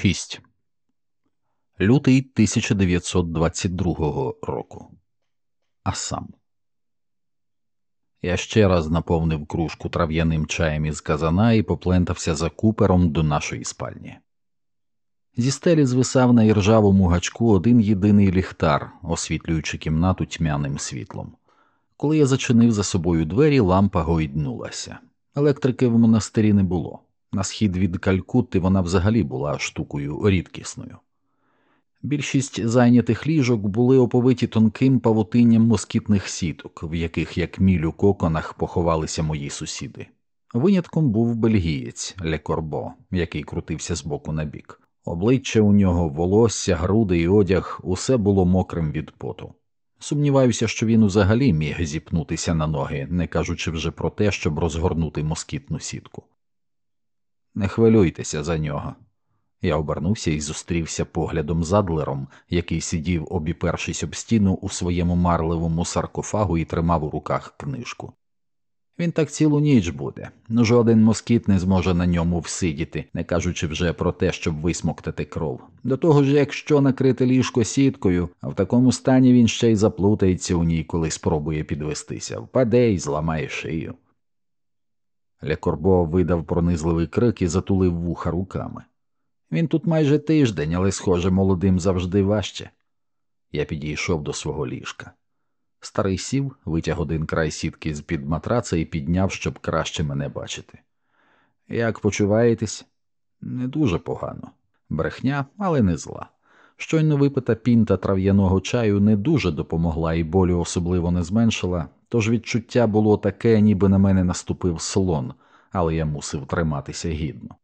6. Лютий 1922 року. Асам. Я ще раз наповнив кружку трав'яним чаєм із казана і поплентався за купером до нашої спальні. Зі стелі звисав на іржавому гачку один єдиний ліхтар, освітлюючи кімнату тьмяним світлом. Коли я зачинив за собою двері, лампа гойднулася. Електрики в монастирі не було. На схід від Калькутти вона взагалі була штукою рідкісною. Більшість зайнятих ліжок були оповиті тонким павутинням москітних сіток, в яких, як міль у коконах, поховалися мої сусіди. Винятком був бельгієць Лекорбо, який крутився з боку на бік. Обличчя у нього, волосся, груди і одяг усе було мокрим від поту. Сумніваюся, що він взагалі міг зіпнутися на ноги, не кажучи вже про те, щоб розгорнути москітну сітку. Не хвилюйтеся за нього. Я обернувся і зустрівся поглядом з Адлером, який сидів, обіпершись об стіну у своєму марливому саркофагу і тримав у руках книжку. Він так цілу ніч буде, жоден москіт не зможе на ньому всидіти, не кажучи вже про те, щоб висмоктати кров. До того ж, якщо накрити ліжко сіткою, а в такому стані він ще й заплутається у ній, коли спробує підвестися, впаде і зламає шию. Лекорбо видав пронизливий крик і затулив вуха руками. Він тут майже тиждень, але, схоже, молодим завжди важче. Я підійшов до свого ліжка. Старий сів, витяг один край сітки з під матраца і підняв, щоб краще мене бачити. Як почуваєтесь? Не дуже погано. Брехня, але не зла. Щойно випита пінта трав'яного чаю не дуже допомогла і болю особливо не зменшила, тож відчуття було таке, ніби на мене наступив слон, але я мусив триматися гідно.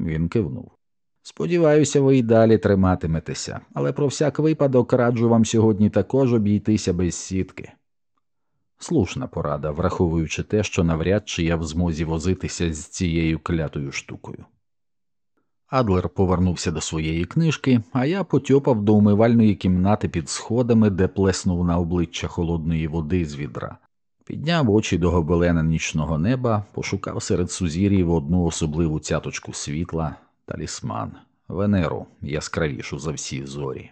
Він кивнув. Сподіваюся, ви й далі триматиметеся, але про всяк випадок раджу вам сьогодні також обійтися без сітки. Слушна порада, враховуючи те, що навряд чи я в змозі возитися з цією клятою штукою. Адлер повернувся до своєї книжки, а я потьопав до умивальної кімнати під сходами, де плеснув на обличчя холодної води з відра. Підняв очі до гобелена нічного неба, пошукав серед сузір'їв одну особливу цяточку світла, талісман, Венеру, яскравішу за всі зорі.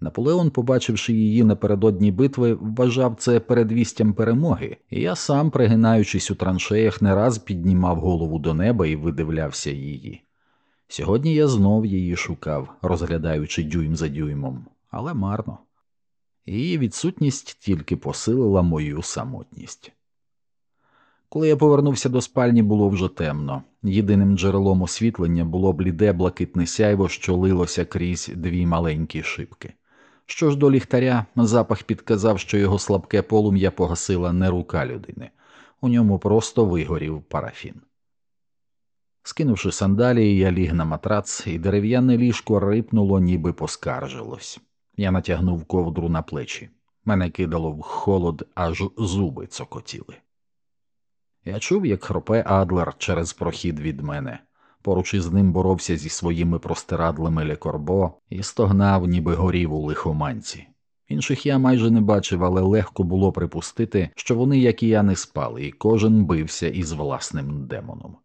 Наполеон, побачивши її напередодні битви, вважав це передвістям перемоги, і я сам, пригинаючись у траншеях, не раз піднімав голову до неба і видивлявся її. Сьогодні я знов її шукав, розглядаючи дюйм за дюймом, але марно. Її відсутність тільки посилила мою самотність. Коли я повернувся до спальні, було вже темно. Єдиним джерелом освітлення було бліде блакитне сяйво, що лилося крізь дві маленькі шибки. Що ж до ліхтаря, запах підказав, що його слабке полум'я погасила не рука людини, у ньому просто вигорів парафін. Скинувши сандалії, я ліг на матрац, і дерев'яне ліжко рипнуло, ніби поскаржилось. Я натягнув ковдру на плечі. Мене кидало в холод, аж зуби цокотіли. Я чув, як хропе Адлер через прохід від мене. Поруч із ним боровся зі своїми простирадлами Лекорбо і стогнав, ніби горів у лихоманці. Інших я майже не бачив, але легко було припустити, що вони, як і я, не спали, і кожен бився із власним демоном.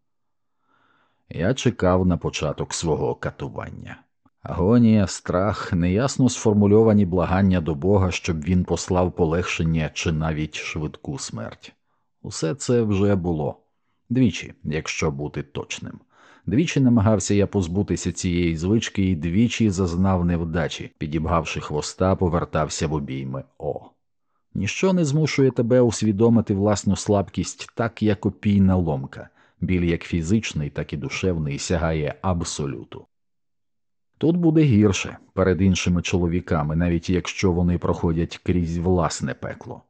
Я чекав на початок свого катування. Агонія, страх, неясно сформульовані благання до Бога, щоб він послав полегшення чи навіть швидку смерть. Усе це вже було двічі, якщо бути точним. Двічі намагався я позбутися цієї звички і двічі зазнав невдачі, підібгавши хвоста, повертався в обійми О. Ніщо не змушує тебе усвідомити власну слабкість, так як опійна ломка, біль як фізичний, так і душевний сягає абсолюту. Тут буде гірше перед іншими чоловіками, навіть якщо вони проходять крізь власне пекло.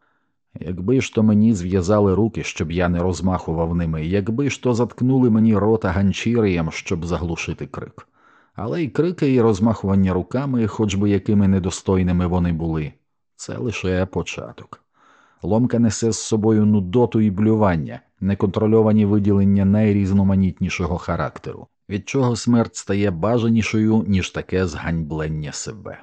Якби ж то мені зв'язали руки, щоб я не розмахував ними, якби ж то заткнули мені рота ганчірієм, щоб заглушити крик. Але й крики, і розмахування руками, хоч би якими недостойними вони були, це лише початок. Ломка несе з собою нудоту і блювання, неконтрольовані виділення найрізноманітнішого характеру, від чого смерть стає бажанішою, ніж таке зганьблення себе.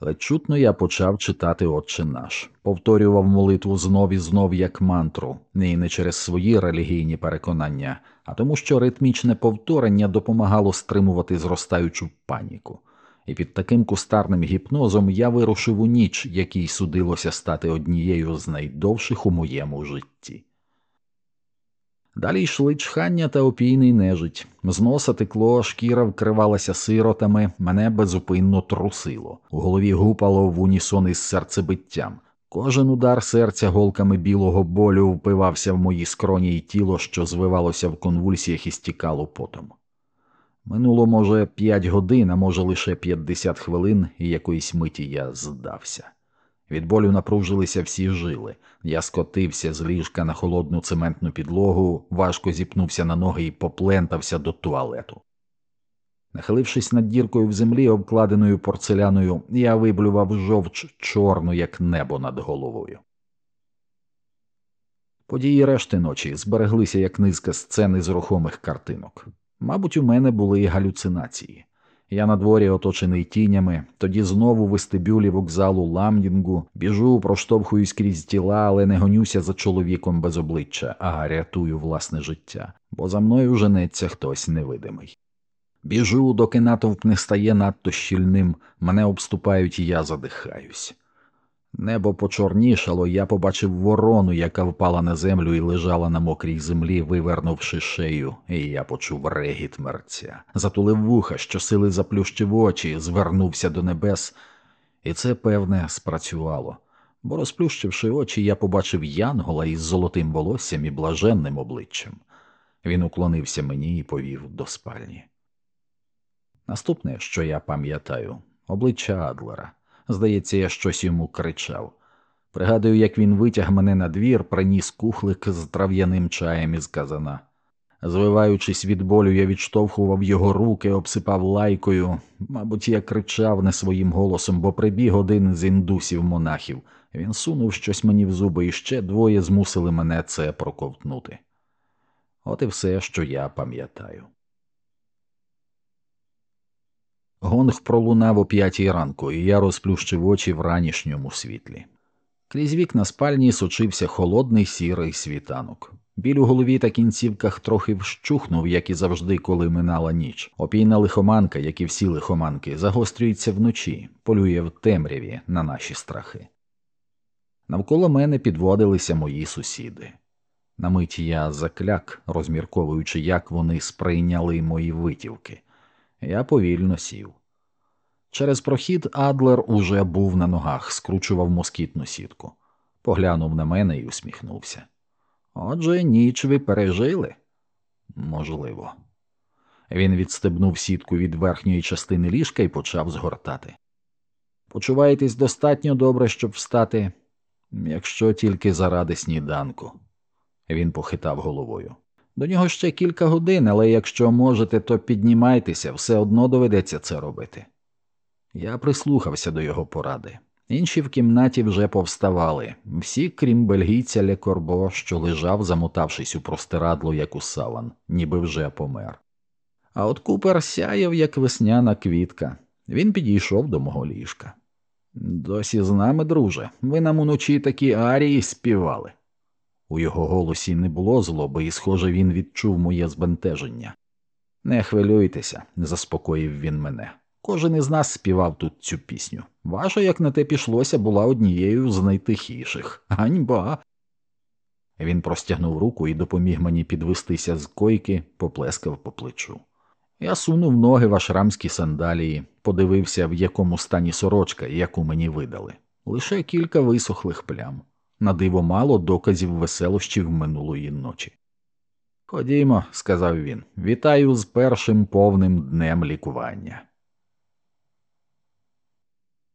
Ледь чутно я почав читати Отче наш, повторював молитву знов і знов як мантру, і не через свої релігійні переконання, а тому, що ритмічне повторення допомагало стримувати зростаючу паніку. І під таким кустарним гіпнозом я вирушив у ніч, якій судилося стати однією з найдовших у моєму житті. Далі йшли чхання та опійний нежить, з носа текло, шкіра вкривалася сиротами, мене безупинно трусило, у голові гупало в унісон із серцебиттям. Кожен удар серця голками білого болю впивався в мої скроні й тіло, що звивалося в конвульсіях і стікало потом. Минуло, може, п'ять годин, а може, лише п'ятдесят хвилин, і якоїсь миті я здався. Від болю напружилися всі жили. Я скотився з ліжка на холодну цементну підлогу, важко зіпнувся на ноги і поплентався до туалету. Нахилившись над діркою в землі, обкладеною порцеляною, я виблював жовч чорну, як небо над головою. Події решти ночі збереглися як низка сцени з рухомих картинок. Мабуть, у мене були галюцинації. Я на дворі оточений тінями, тоді знову в вестибюлі вокзалу ламдінгу, біжу, проштовхуюсь крізь тіла, але не гонюся за чоловіком без обличчя, а рятую власне життя, бо за мною женеться хтось невидимий. Біжу, доки натовп не стає надто щільним, мене обступають, і я задихаюсь. Небо почорнішало, я побачив ворону, яка впала на землю і лежала на мокрій землі, вивернувши шею, і я почув регіт мерця. Затулив вуха, що сили заплющив очі, звернувся до небес, і це, певне, спрацювало. Бо, розплющивши очі, я побачив янгола із золотим волоссям і блаженним обличчям. Він уклонився мені і повів до спальні. Наступне, що я пам'ятаю, обличчя Адлера. Здається, я щось йому кричав. Пригадую, як він витяг мене на двір, приніс кухлик з трав'яним чаєм із казана. Звиваючись від болю, я відштовхував його руки, обсипав лайкою. Мабуть, я кричав не своїм голосом, бо прибіг один з індусів монахів. Він сунув щось мені в зуби, і ще двоє змусили мене це проковтнути. От і все, що я пам'ятаю. Гонг пролунав о п'ятій ранку, і я розплющив очі в ранішньому світлі. Крізь вікна спальні сочився холодний сірий світанок. Біль у голові та кінцівках трохи вщухнув, як і завжди, коли минала ніч. Опійна лихоманка, як і всі лихоманки, загострюється вночі, полює в темряві на наші страхи. Навколо мене підводилися мої сусіди. На мить я закляк, розмірковуючи, як вони сприйняли мої витівки. Я повільно сів. Через прохід Адлер уже був на ногах, скручував москітну сітку, поглянув на мене і усміхнувся. Отже, ніч ви пережили? Можливо. Він відстебнув сітку від верхньої частини ліжка і почав згортати. Почуваєтесь достатньо добре, щоб встати, якщо тільки заради сніданку. Він похитав головою. До нього ще кілька годин, але якщо можете, то піднімайтеся, все одно доведеться це робити. Я прислухався до його поради. Інші в кімнаті вже повставали, всі, крім бельгійця Лекорбо, що лежав, замотавшись у простирадло, як у саван, ніби вже помер. А от купер сяяв, як весняна квітка. Він підійшов до мого ліжка. Досі з нами, друже, ви нам уночі такі арії співали. У його голосі не було злоби, і, схоже, він відчув моє збентеження. Не хвилюйтеся, заспокоїв він мене. Кожен із нас співав тут цю пісню. Ваша, як на те пішлося, була однією з найтихіших. Ганьба. Він простягнув руку і допоміг мені підвестися з койки, поплескав по плечу. Я сунув ноги в ашрамські сандалії, подивився, в якому стані сорочка, яку мені видали. Лише кілька висохлих плям. На диво мало доказів веселощів минулої ночі. Ходімо, сказав він, вітаю з першим повним днем лікування.